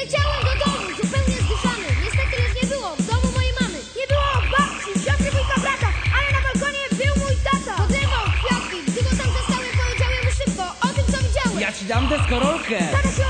Poleciałem do domu, zupełnie zdychany. Niestety już nie było, w domu mojej mamy. Nie było babci, siostry, wujka, brata, ale na balkonie był mój tata. Podrywał kwiatki, gdy go tam zastałem, powiedziałem mu szybko o tym, co widziałem. Ja ci dam deskorolkę. Tata się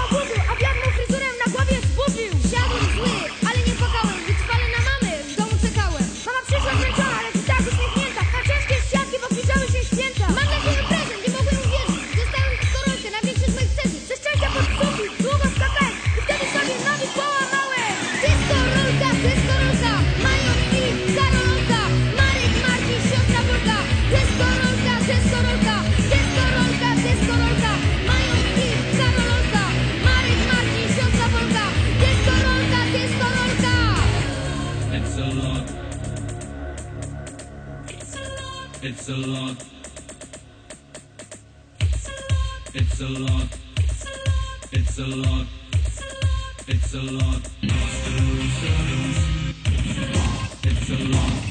It's a lot. It's a lot. It's a lot. It's a lot. It's a lot. It's a lot. Pastel tones. It's a lot.